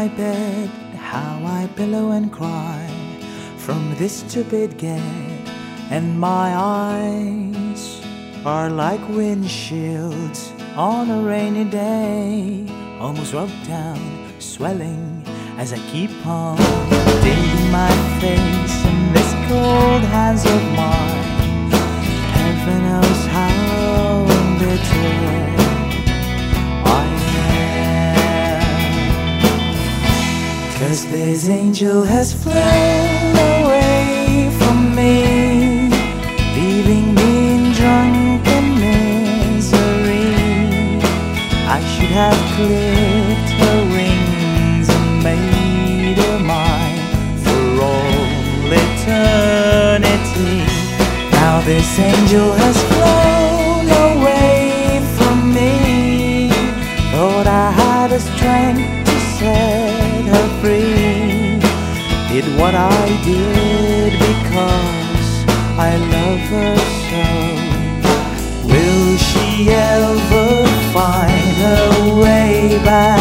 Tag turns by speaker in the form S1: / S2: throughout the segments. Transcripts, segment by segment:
S1: my bed, how I pillow and cry from this stupid gate, and my eyes are like windshields on a rainy day, almost rubbed down, swelling as I keep on digging my face in this cold hands of mine. Cause this angel has flown away from me, leaving me in drunken misery. I should have clipped her wings and made her mine for all eternity. Now this angel has flown away from me. Thought I had the strength to free. Did what I did because I love her so. Will she ever find her way back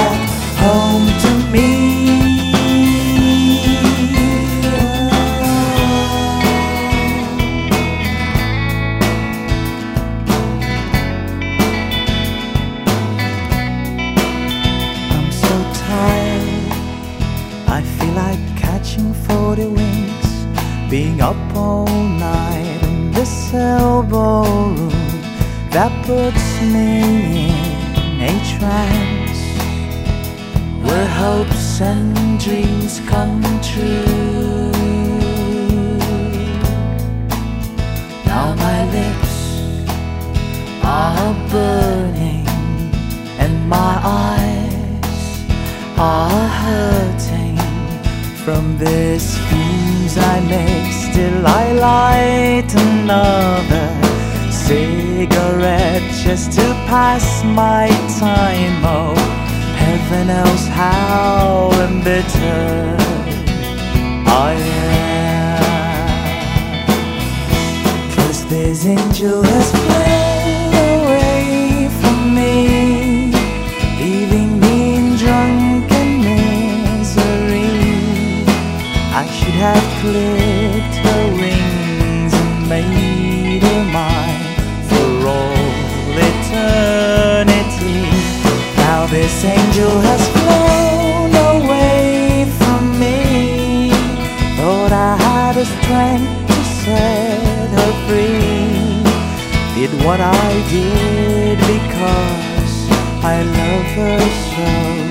S1: up all night in this elbow room that puts me in a trance where hopes and dreams come true. Now my lips are burning and my eyes are hurting from this fumes I make. Still, I light another cigarette just to pass my time. Oh, heaven knows how embittered I am. Cause this angel has flown Have clipped her wings and made her mine for all eternity. Now this angel has flown away from me. Thought I had the strength to set her free. Did what I did because I love her so.